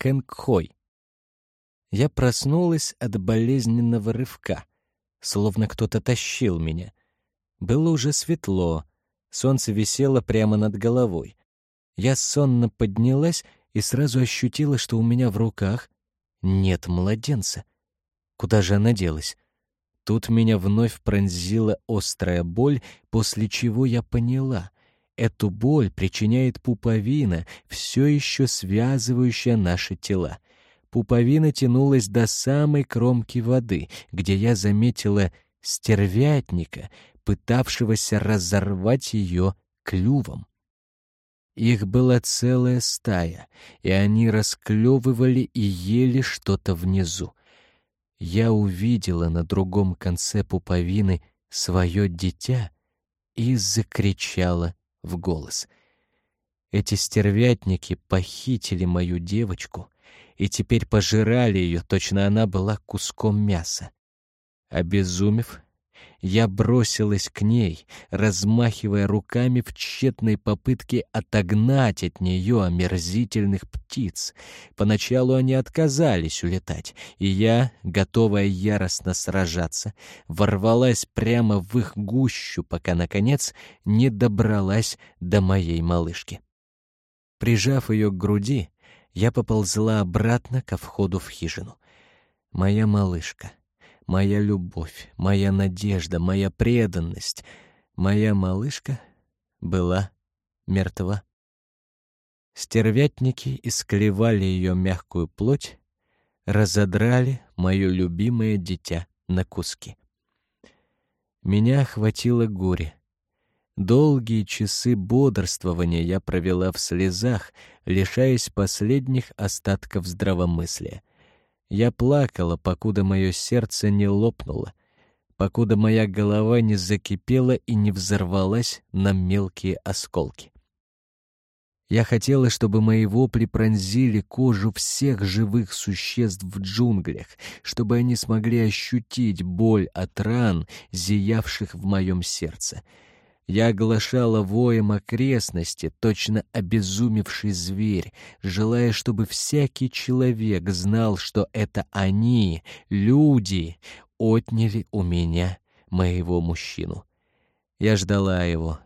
Кэнгхой. Я проснулась от болезненного рывка, словно кто-то тащил меня. Было уже светло, солнце висело прямо над головой. Я сонно поднялась и сразу ощутила, что у меня в руках нет младенца. Куда же она делась? Тут меня вновь пронзила острая боль, после чего я поняла — эту боль причиняет пуповина, все еще связывающая наши тела. Пуповина тянулась до самой кромки воды, где я заметила стервятника, пытавшегося разорвать ее клювом. Их была целая стая, и они расклевывали и ели что-то внизу. Я увидела на другом конце пуповины свое дитя и закричала в голос. Эти стервятники похитили мою девочку и теперь пожирали ее, точно она была куском мяса. Обезумев, я бросилась к ней, размахивая руками в тщетной попытке отогнать от нее омерзительных птиц. Поначалу они отказались улетать, и я, готовая яростно сражаться, ворвалась прямо в их гущу, пока, наконец, не добралась до моей малышки. Прижав ее к груди, я поползла обратно ко входу в хижину. Моя малышка — моя любовь, моя надежда, моя преданность, моя малышка была мертва. Стервятники исклевали ее мягкую плоть, разодрали мое любимое дитя на куски. Меня охватило горе. Долгие часы бодрствования я провела в слезах, лишаясь последних остатков здравомыслия. Я плакала, покуда мое сердце не лопнуло, покуда моя голова не закипела и не взорвалась на мелкие осколки. Я хотела, чтобы мои вопли пронзили кожу всех живых существ в джунглях, чтобы они смогли ощутить боль от ран, зиявших в моем сердце — я оглашала воем окрестности, точно обезумевший зверь, желая, чтобы всякий человек знал, что это они, люди, отняли у меня моего мужчину. Я ждала его,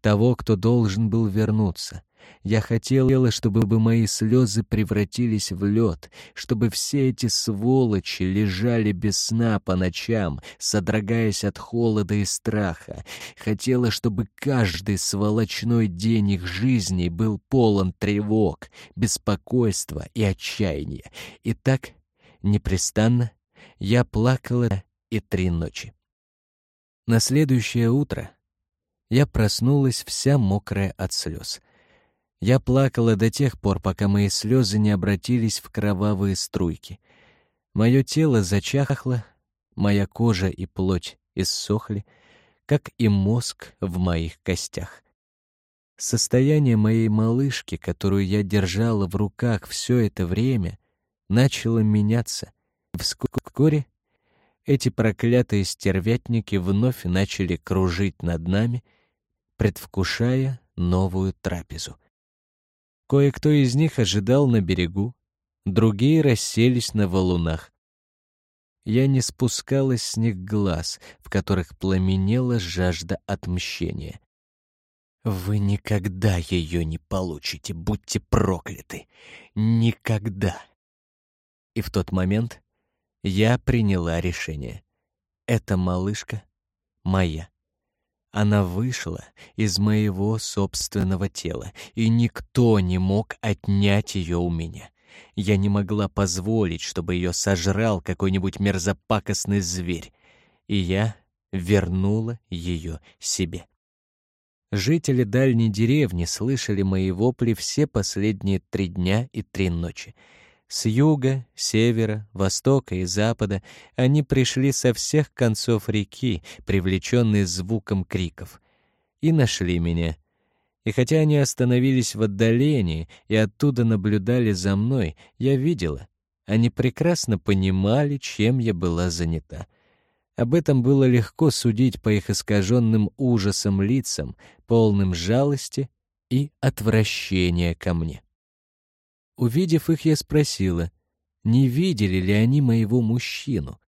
того, кто должен был вернуться, я хотела, чтобы мои слезы превратились в лед, чтобы все эти сволочи лежали без сна по ночам, содрогаясь от холода и страха. Хотела, чтобы каждый сволочной день их жизни был полон тревог, беспокойства и отчаяния. И так, непрестанно, я плакала и три ночи. На следующее утро я проснулась вся мокрая от слез. Я плакала до тех пор, пока мои слезы не обратились в кровавые струйки. Мое тело зачахло, моя кожа и плоть иссохли, как и мозг в моих костях. Состояние моей малышки, которую я держала в руках все это время, начало меняться. Вскоре эти проклятые стервятники вновь начали кружить над нами, предвкушая новую трапезу. Кое-кто из них ожидал на берегу, другие расселись на валунах. Я не спускалась с них глаз, в которых пламенела жажда отмщения. Вы никогда ее не получите, будьте прокляты. Никогда. И в тот момент я приняла решение. Эта малышка моя. Она вышла из моего собственного тела, и никто не мог отнять ее у меня. Я не могла позволить, чтобы ее сожрал какой-нибудь мерзопакостный зверь, и я вернула ее себе. Жители дальней деревни слышали мои вопли все последние три дня и три ночи — с юга, севера, востока и запада они пришли со всех концов реки, привлеченные звуком криков, и нашли меня. И хотя они остановились в отдалении и оттуда наблюдали за мной, я видела, они прекрасно понимали, чем я была занята. Об этом было легко судить по их искаженным ужасом лицам, полным жалости и отвращения ко мне. Увидев их, я спросила, не видели ли они моего мужчину.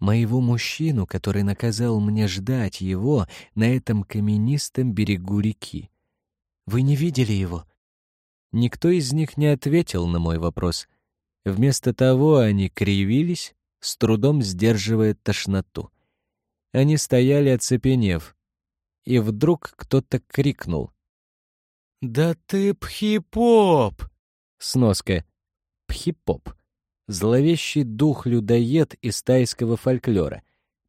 Моего мужчину, который наказал мне ждать его на этом каменистом берегу реки. Вы не видели его? Никто из них не ответил на мой вопрос. Вместо того они кривились, с трудом сдерживая тошноту. Они стояли, оцепенев. И вдруг кто-то крикнул. «Да ты пхипоп!» Сноска. Пхипоп. Зловещий дух-людоед из тайского фольклора.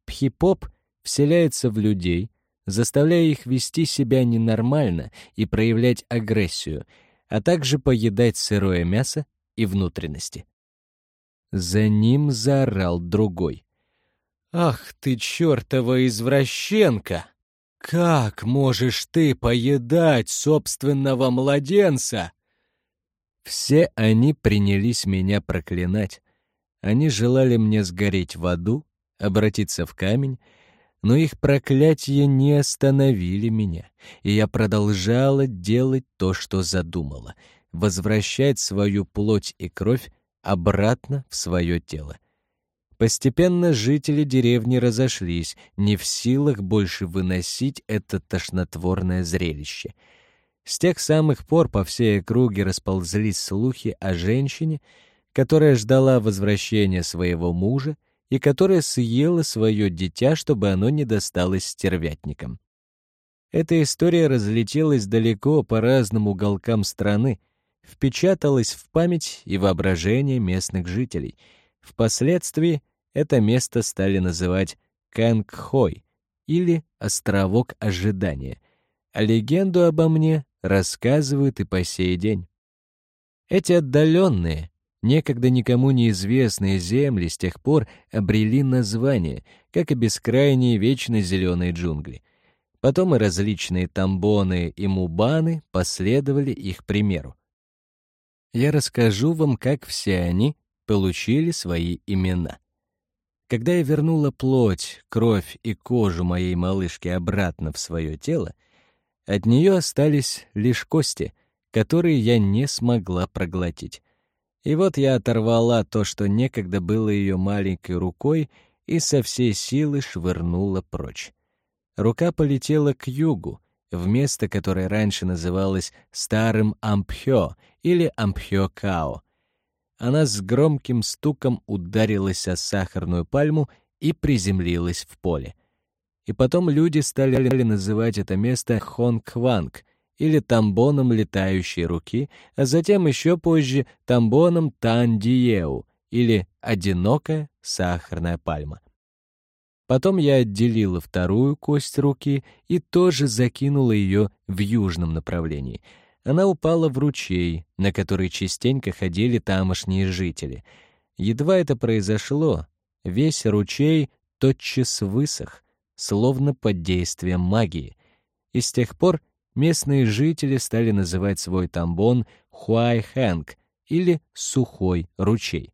Пхипоп вселяется в людей, заставляя их вести себя ненормально и проявлять агрессию, а также поедать сырое мясо и внутренности. За ним заорал другой. «Ах ты, чертова извращенка! Как можешь ты поедать собственного младенца?» Все они принялись меня проклинать. Они желали мне сгореть в аду, обратиться в камень, но их проклятия не остановили меня, и я продолжала делать то, что задумала — возвращать свою плоть и кровь обратно в свое тело. Постепенно жители деревни разошлись, не в силах больше выносить это тошнотворное зрелище. С тех самых пор по всей округе расползлись слухи о женщине, которая ждала возвращения своего мужа и которая съела свое дитя, чтобы оно не досталось стервятникам. Эта история разлетелась далеко по разным уголкам страны, впечаталась в память и воображение местных жителей. Впоследствии это место стали называть Кангхой или «Островок ожидания», а легенду обо мне рассказывают и по сей день. Эти отдаленные, некогда никому неизвестные земли с тех пор обрели название, как и бескрайние вечно зеленые джунгли. Потом и различные тамбоны и мубаны последовали их примеру я расскажу вам, как все они получили свои имена. Когда я вернула плоть, кровь и кожу моей малышки обратно в свое тело, от нее остались лишь кости, которые я не смогла проглотить. И вот я оторвала то, что некогда было ее маленькой рукой, и со всей силы швырнула прочь. Рука полетела к югу, в место, которое раньше называлось Старым Ампхё или Ампхё-Као. Она с громким стуком ударилась о сахарную пальму и приземлилась в поле. И потом люди стали называть это место Хонг-Хванг или тамбоном летающей руки, а затем еще позже тамбоном Тандиеу или одинокая сахарная пальма. Потом я отделила вторую кость руки и тоже закинула ее в южном направлении. Она упала в ручей, на который частенько ходили тамошние жители. Едва это произошло, весь ручей тотчас высох, словно под действием магии. И с тех пор местные жители стали называть свой тамбон Хуайхэнг или Сухой ручей.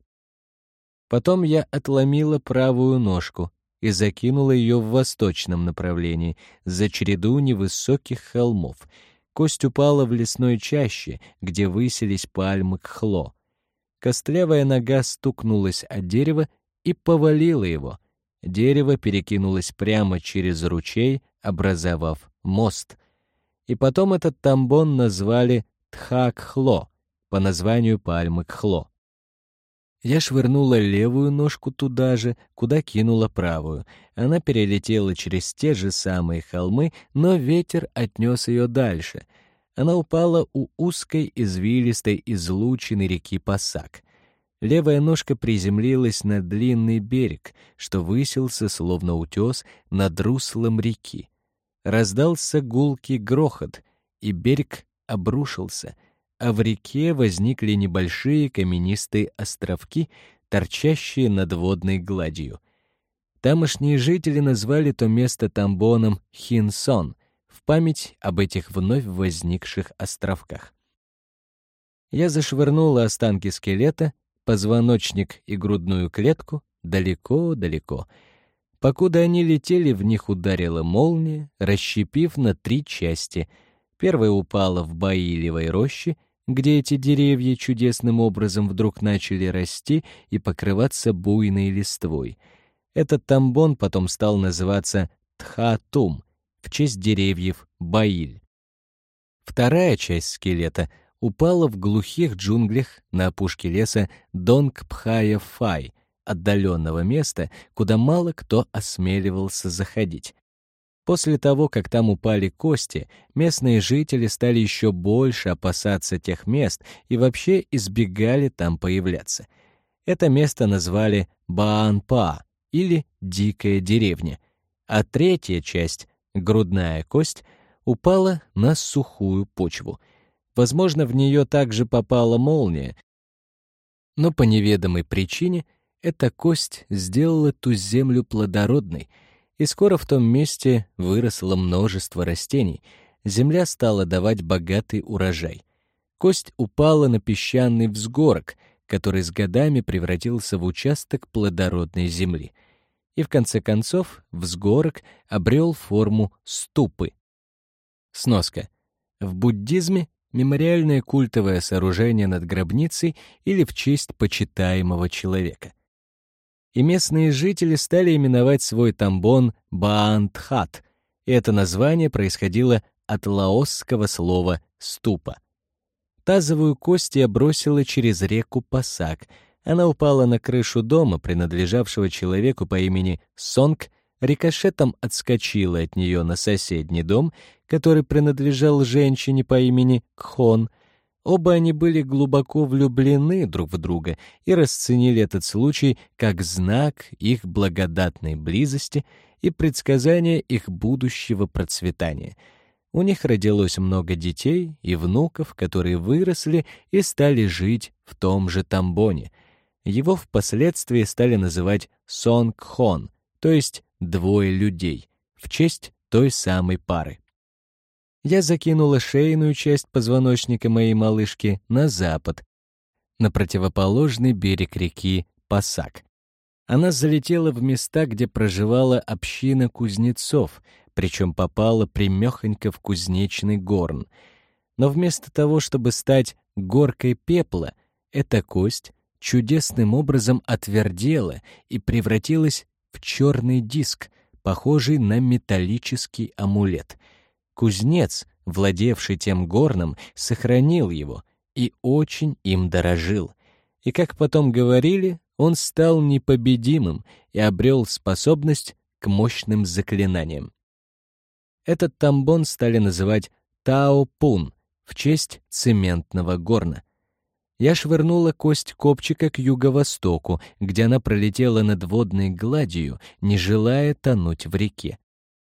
Потом я отломила правую ножку, и закинула ее в восточном направлении, за череду невысоких холмов. Кость упала в лесной чаще, где высились пальмы кхло. Костлявая нога стукнулась о дерево и повалила его. Дерево перекинулось прямо через ручей, образовав мост. И потом этот тамбон назвали Тхакхло по названию пальмы кхло. Я швырнула левую ножку туда же, куда кинула правую. Она перелетела через те же самые холмы, но ветер отнес ее дальше. Она упала у узкой извилистой излучины реки Пасак. Левая ножка приземлилась на длинный берег, что высился, словно утес, над руслом реки. Раздался гулкий грохот, и берег обрушился — а в реке возникли небольшие каменистые островки, торчащие над водной гладью. Тамошние жители назвали то место тамбоном Хинсон в память об этих вновь возникших островках. Я зашвырнула останки скелета, позвоночник и грудную клетку далеко-далеко. Покуда они летели, в них ударила молния, расщепив на три части. Первая упала в Баилевой роще — где эти деревья чудесным образом вдруг начали расти и покрываться буйной листвой. Этот тамбон потом стал называться Тхатум в честь деревьев Баиль. Вторая часть скелета упала в глухих джунглях на опушке леса Донгпхая-Фай, отдаленного места, куда мало кто осмеливался заходить. После того, как там упали кости, местные жители стали еще больше опасаться тех мест и вообще избегали там появляться. Это место назвали Баанпа или Дикая деревня, а третья часть, грудная кость, упала на сухую почву. Возможно, в нее также попала молния, но по неведомой причине эта кость сделала ту землю плодородной — и скоро в том месте выросло множество растений. Земля стала давать богатый урожай. Кость упала на песчаный взгорок, который с годами превратился в участок плодородной земли. И в конце концов взгорок обрел форму ступы. Сноска. В буддизме мемориальное культовое сооружение над гробницей или в честь почитаемого человека — и местные жители стали именовать свой тамбон Баантхат, и это название происходило от лаосского слова «ступа». Тазовую кость я бросила через реку Пасак. Она упала на крышу дома, принадлежавшего человеку по имени Сонг, рикошетом отскочила от нее на соседний дом, который принадлежал женщине по имени Кхон — Оба они были глубоко влюблены друг в друга и расценили этот случай как знак их благодатной близости и предсказание их будущего процветания. У них родилось много детей и внуков, которые выросли и стали жить в том же Тамбоне. Его впоследствии стали называть Сонг-Хон, то есть «двое людей», в честь той самой пары я закинула шейную часть позвоночника моей малышки на запад, на противоположный берег реки Пасак. Она залетела в места, где проживала община кузнецов, причем попала примехонько в кузнечный горн. Но вместо того, чтобы стать горкой пепла, эта кость чудесным образом отвердела и превратилась в черный диск, похожий на металлический амулет — Кузнец, владевший тем горном, сохранил его и очень им дорожил. И, как потом говорили, он стал непобедимым и обрел способность к мощным заклинаниям. Этот тамбон стали называть Тао-Пун в честь цементного горна. Я швырнула кость копчика к юго-востоку, где она пролетела над водной гладью, не желая тонуть в реке.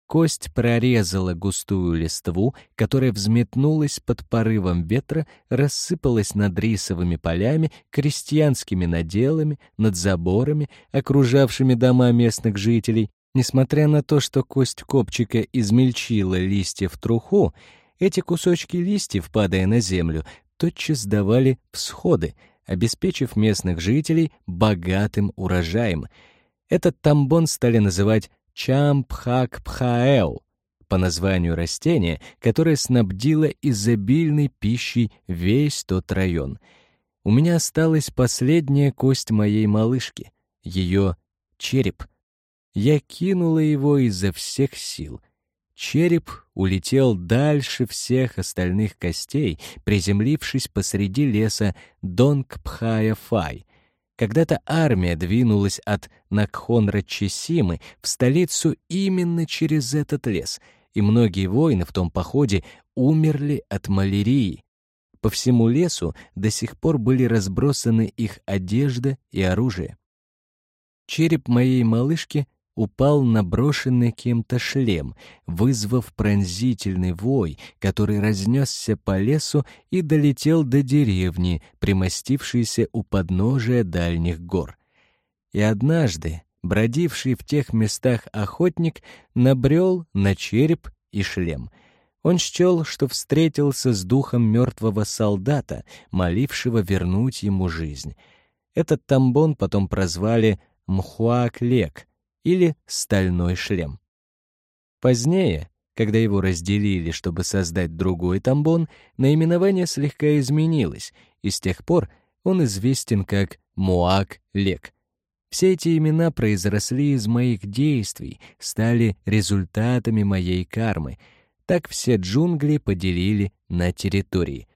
Кость прорезала густую листву, которая взметнулась под порывом ветра, рассыпалась над рисовыми полями, крестьянскими наделами, над заборами, окружавшими дома местных жителей. Несмотря на то, что кость копчика измельчила листья в труху, эти кусочки листьев, падая на землю, тотчас давали всходы, обеспечив местных жителей богатым урожаем. Этот тамбон стали называть Чампхакпхаэл по названию растения, которое снабдило изобильной пищей весь тот район. У меня осталась последняя кость моей малышки, ее череп. Я кинула его изо всех сил. Череп улетел дальше всех остальных костей, приземлившись посреди леса Донгпхая-Фай — когда-то армия двинулась от Накхонра-Чесимы в столицу именно через этот лес, и многие воины в том походе умерли от малярии. По всему лесу до сих пор были разбросаны их одежда и оружие. Череп моей малышки упал на брошенный кем-то шлем, вызвав пронзительный вой, который разнесся по лесу и долетел до деревни, примостившейся у подножия дальних гор. И однажды, бродивший в тех местах охотник, набрел на череп и шлем. Он счел, что встретился с духом мертвого солдата, молившего вернуть ему жизнь. Этот тамбон потом прозвали Мхуаклек — или стальной шлем. Позднее, Когда его разделили, чтобы создать другой тамбон, наименование слегка изменилось, и с тех пор он известен как Муак-Лек. Все эти имена произросли из моих действий, стали результатами моей кармы. Так все джунгли поделили на территории.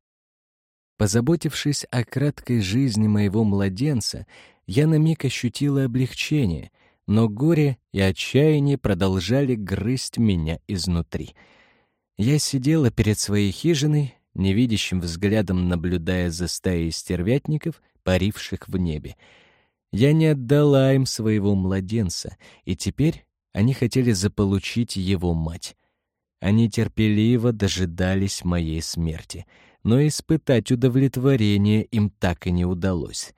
Позаботившись о краткой жизни моего младенца, я на миг ощутила облегчение, но горе и отчаяние продолжали грызть меня изнутри. Я сидела перед своей хижиной, невидящим взглядом наблюдая за стаей стервятников, паривших в небе. Я не отдала им своего младенца, и теперь они хотели заполучить его мать. Они терпеливо дожидались моей смерти, но испытать удовлетворение им так и не удалось.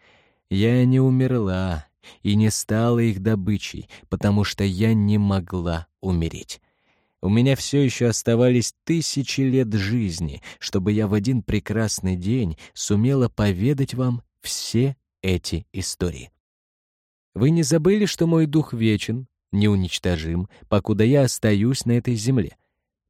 Я не умерла и не стала их добычей, потому что я не могла умереть. У меня все еще оставались тысячи лет жизни, чтобы я в один прекрасный день сумела поведать вам все эти истории. Вы не забыли, что мой дух вечен, неуничтожим, покуда я остаюсь на этой земле.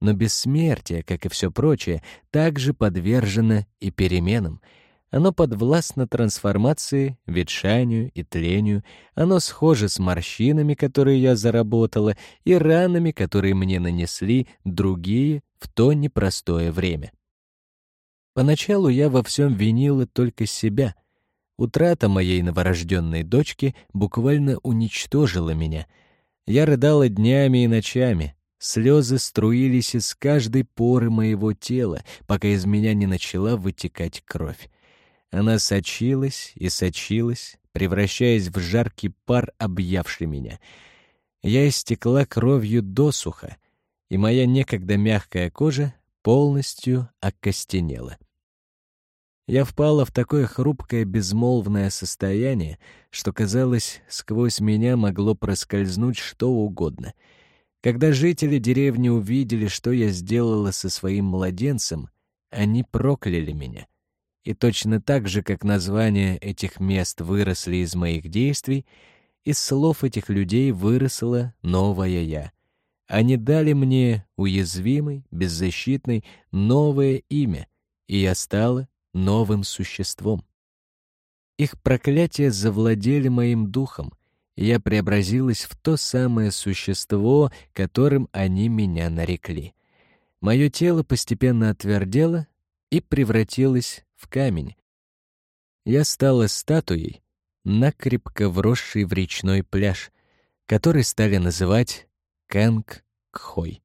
Но бессмертие, как и все прочее, также подвержено и переменам — оно подвластно трансформации, ветшанию и тлению. Оно схоже с морщинами, которые я заработала, и ранами, которые мне нанесли другие в то непростое время. Поначалу я во всем винила только себя. Утрата моей новорожденной дочки буквально уничтожила меня. Я рыдала днями и ночами. Слезы струились из каждой поры моего тела, пока из меня не начала вытекать кровь. Она сочилась и сочилась, превращаясь в жаркий пар, объявший меня. Я истекла кровью досуха, и моя некогда мягкая кожа полностью окостенела. Я впала в такое хрупкое безмолвное состояние, что, казалось, сквозь меня могло проскользнуть что угодно. Когда жители деревни увидели, что я сделала со своим младенцем, они прокляли меня. И точно так же, как названия этих мест выросли из моих действий, из слов этих людей выросла новая я. Они дали мне уязвимый, беззащитный, новое имя, и я стала новым существом. Их проклятия завладели моим духом, и я преобразилась в то самое существо, которым они меня нарекли. Мое тело постепенно отвердело и превратилось в камень. Я стала статуей, накрепко вросшей в речной пляж, который стали называть Кэнг-Кхой.